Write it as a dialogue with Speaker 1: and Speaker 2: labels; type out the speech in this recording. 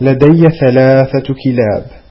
Speaker 1: لدي ثلاثة كلاب.